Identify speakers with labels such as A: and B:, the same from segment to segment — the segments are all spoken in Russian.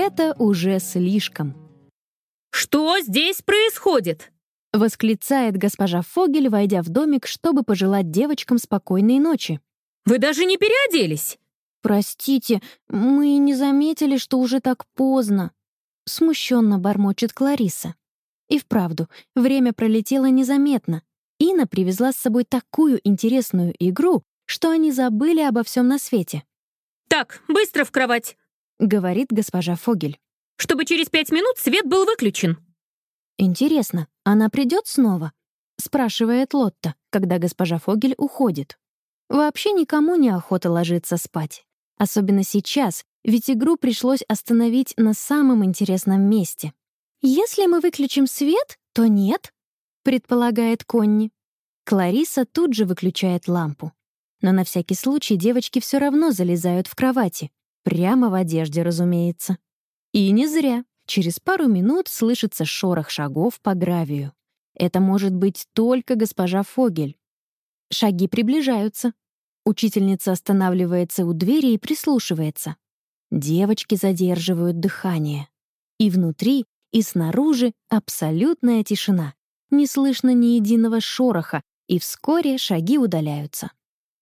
A: это уже слишком.
B: «Что здесь происходит?»
A: — восклицает госпожа Фогель, войдя в домик, чтобы пожелать девочкам спокойной ночи.
B: «Вы даже не переоделись!»
A: «Простите, мы не заметили, что уже так поздно», — смущенно бормочет Клариса. И вправду, время пролетело незаметно. Ина привезла с собой такую интересную игру, что они забыли обо всем на свете.
B: «Так, быстро в кровать!»
A: — говорит госпожа Фогель.
B: «Чтобы через пять минут свет был выключен!»
A: «Интересно, она придет снова?» — спрашивает Лотта, когда госпожа Фогель уходит. Вообще никому не охота ложиться спать. Особенно сейчас, ведь игру пришлось остановить на самом интересном месте. «Если мы выключим свет, то нет», — предполагает Конни. Клариса тут же выключает лампу. Но на всякий случай девочки все равно залезают в кровати. Прямо в одежде, разумеется. И не зря. Через пару минут слышится шорох шагов по гравию. Это может быть только госпожа Фогель. Шаги приближаются. Учительница останавливается у двери и прислушивается. Девочки задерживают дыхание. И внутри, и снаружи абсолютная тишина. Не слышно ни единого шороха, и вскоре шаги удаляются.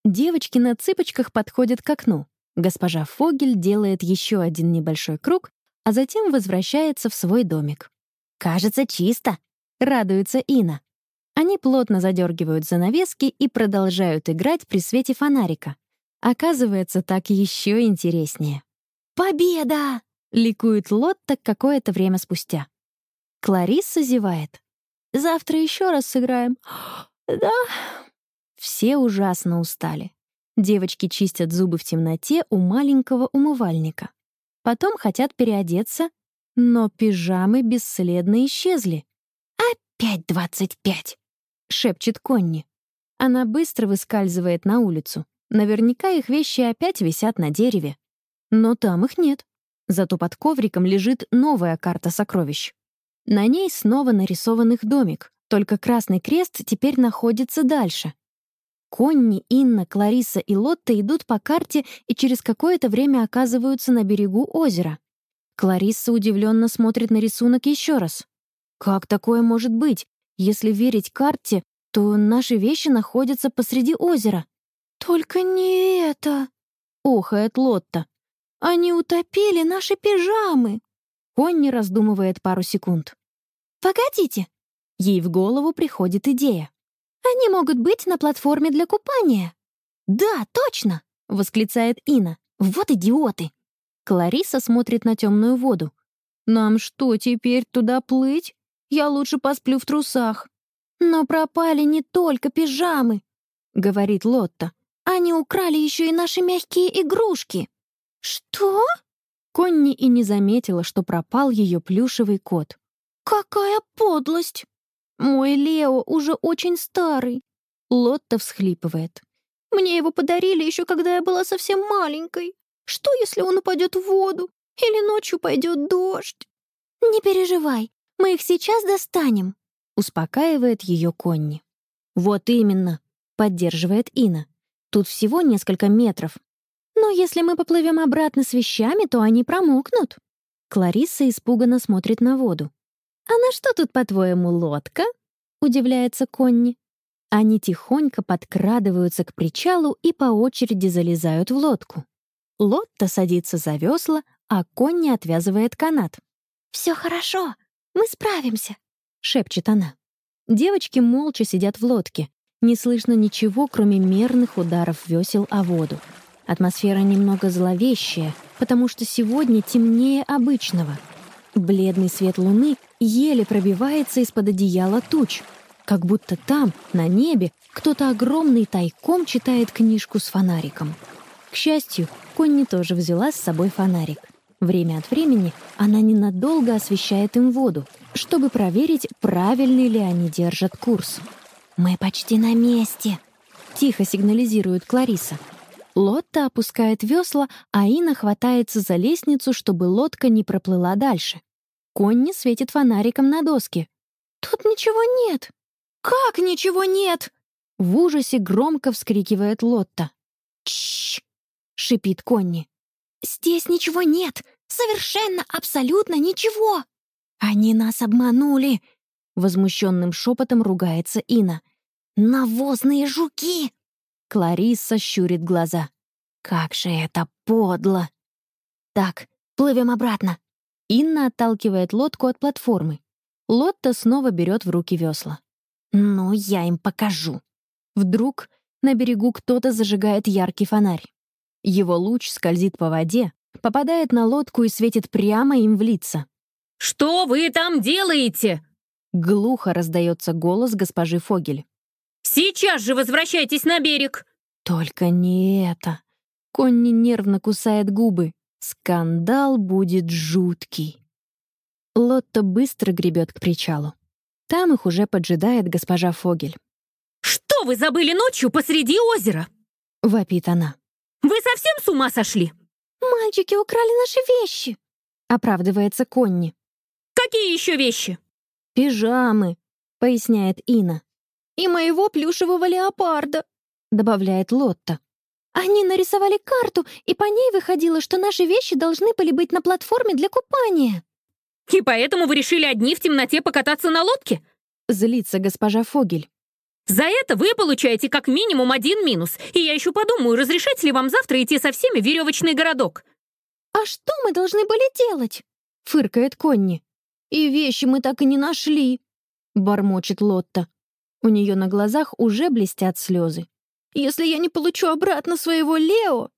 A: Девочки на цыпочках подходят к окну. Госпожа Фогель делает еще один небольшой круг а затем возвращается в свой домик. «Кажется, чисто», — радуется Ина. Они плотно задергивают занавески и продолжают играть при свете фонарика. Оказывается, так еще интереснее. «Победа!» — ликует Лотта какое-то время спустя. Кларисса зевает. «Завтра еще раз сыграем». «Да». Все ужасно устали. Девочки чистят зубы в темноте у маленького умывальника. Потом хотят переодеться, но пижамы бесследно исчезли. «Опять двадцать пять!» — шепчет Конни. Она быстро выскальзывает на улицу. Наверняка их вещи опять висят на дереве. Но там их нет. Зато под ковриком лежит новая карта сокровищ. На ней снова нарисован их домик, только Красный Крест теперь находится дальше. Конни, Инна, Клариса и Лотта идут по карте и через какое-то время оказываются на берегу озера. Клариса удивленно смотрит на рисунок еще раз. «Как такое может быть? Если верить карте, то наши вещи находятся посреди озера». «Только не это!» — охает Лотта. «Они утопили наши пижамы!» Конни раздумывает пару секунд. «Погодите!» Ей в голову приходит идея. Они могут быть на платформе для купания». «Да, точно!» — восклицает Ина. «Вот идиоты!» Клариса смотрит на темную воду. «Нам что, теперь туда плыть? Я лучше посплю в трусах». «Но пропали не только пижамы», — говорит Лотта. «Они украли еще и наши мягкие игрушки». «Что?» Конни и не заметила, что пропал ее плюшевый кот. «Какая подлость!» «Мой Лео уже очень старый», — Лотта всхлипывает. «Мне его подарили еще когда я была совсем маленькой. Что, если он упадет в воду? Или ночью пойдет дождь?» «Не переживай, мы их сейчас достанем», — успокаивает ее Конни. «Вот именно», — поддерживает Ина. «Тут всего несколько метров. Но если мы поплывем обратно с вещами, то они промокнут». Клариса испуганно смотрит на воду. «А на что тут, по-твоему, лодка?» — удивляется Конни. Они тихонько подкрадываются к причалу и по очереди залезают в лодку. Лотта садится за весла, а Конни отвязывает канат. «Все хорошо, мы справимся», — шепчет она. Девочки молча сидят в лодке. Не слышно ничего, кроме мерных ударов весел о воду. Атмосфера немного зловещая, потому что сегодня темнее обычного. Бледный свет луны еле пробивается из-под одеяла туч, как будто там, на небе, кто-то огромный тайком читает книжку с фонариком. К счастью, Конни тоже взяла с собой фонарик. Время от времени она ненадолго освещает им воду, чтобы проверить, правильный ли они держат курс. «Мы почти на месте», — тихо сигнализирует Клариса. Лотта опускает весла, а Ина хватается за лестницу, чтобы лодка не проплыла дальше. Конни светит фонариком на доске. «Тут ничего нет!» «Как ничего нет?» В ужасе громко вскрикивает Лотта. «Тш!» — шипит Конни. «Здесь ничего нет!» Совершенно, абсолютно ничего. Они нас обманули. Возмущенным шепотом ругается Ина. Навозные жуки. Кларисса щурит глаза. Как же это подло. Так, плывем обратно. Инна отталкивает лодку от платформы. Лотта снова берет в руки весла. «Ну, я им покажу». Вдруг на берегу кто-то зажигает яркий фонарь. Его луч скользит по воде, попадает на лодку и светит прямо им в лица.
B: «Что вы там делаете?»
A: Глухо раздается голос госпожи Фогель.
B: «Сейчас же возвращайтесь на берег!»
A: Только не это. Конни нервно кусает губы. Скандал будет жуткий. Лотта быстро гребет к причалу. Там их уже поджидает госпожа Фогель.
B: «Что вы забыли ночью посреди озера?»
A: — вопит она.
B: «Вы совсем с ума сошли?»
A: «Мальчики украли наши вещи», — оправдывается Конни.
B: «Какие еще вещи?»
A: «Пижамы», — поясняет Ина. «И моего плюшевого леопарда», — добавляет Лотта. «Они нарисовали карту, и по ней выходило, что наши вещи должны были быть на платформе для купания».
B: «И поэтому вы решили одни в темноте покататься на лодке?»
A: — злится госпожа Фогель.
B: «За это вы получаете как минимум один минус, и я еще подумаю, разрешать ли вам завтра идти со всеми в веревочный городок».
A: «А что мы должны были делать?» — фыркает Конни. «И вещи мы так и не нашли», — бормочет Лотта. У нее на глазах уже блестят слезы. «Если я не получу обратно своего Лео...»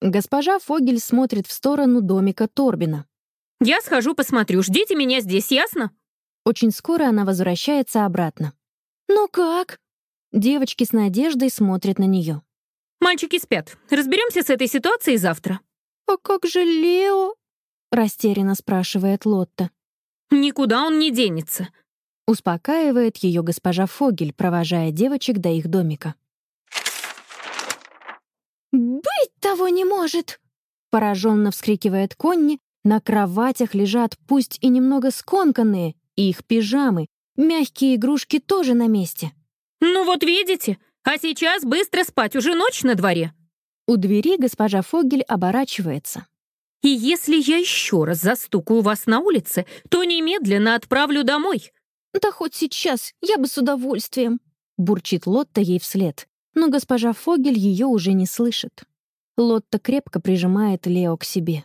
A: Госпожа Фогель смотрит в сторону домика Торбина.
B: «Я схожу посмотрю, ждите меня здесь, ясно?»
A: Очень скоро она возвращается обратно. «Ну как?» Девочки с надеждой смотрят на нее.
B: «Мальчики спят. Разберемся с этой ситуацией завтра».
A: «А как же Лео?» растерянно спрашивает Лотта.
B: «Никуда он не денется», —
A: успокаивает ее госпожа Фогель, провожая девочек до их домика. «Быть того не может!» — пораженно вскрикивает Конни. На кроватях лежат пусть и немного скомканные, их пижамы, мягкие игрушки тоже на месте.
B: «Ну вот видите, а сейчас быстро спать, уже ночь на дворе».
A: У двери госпожа Фогель оборачивается.
B: И если я еще раз застукаю вас на улице, то немедленно отправлю домой».
A: «Да хоть сейчас, я бы с удовольствием», — бурчит Лотта ей вслед. Но госпожа Фогель ее уже не слышит. Лотта крепко прижимает Лео к себе.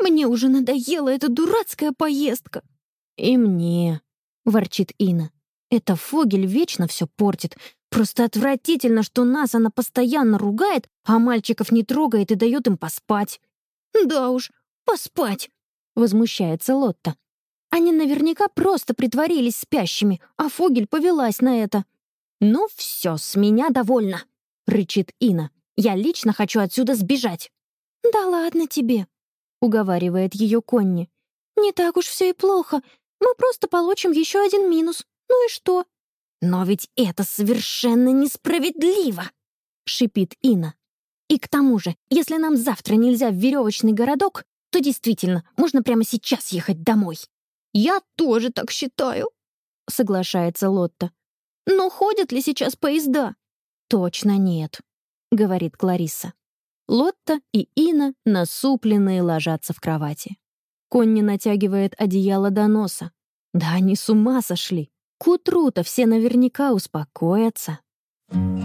A: «Мне уже надоела эта дурацкая поездка». «И мне», — ворчит Ина. «Эта Фогель вечно все портит. Просто отвратительно, что нас она постоянно ругает, а мальчиков не трогает и дает им поспать. «Да уж, поспать!» — возмущается Лотта. Они наверняка просто притворились спящими, а Фогель повелась на это. «Ну все, с меня довольно!» — рычит Ина. «Я лично хочу отсюда сбежать!» «Да ладно тебе!» — уговаривает ее Конни. «Не так уж все и плохо. Мы просто получим еще один минус. Ну и что?» «Но ведь это совершенно несправедливо!» — шипит Ина. И к тому же, если нам завтра нельзя в веревочный городок, то действительно можно прямо сейчас ехать домой. Я тоже так считаю, соглашается Лотта. Но ходят ли сейчас поезда? Точно нет, говорит Кларисса. Лотта и Ина, насупленные, ложатся в кровати. Конни натягивает одеяло до носа. Да они с ума сошли. К утру-то все наверняка успокоятся. Thank you.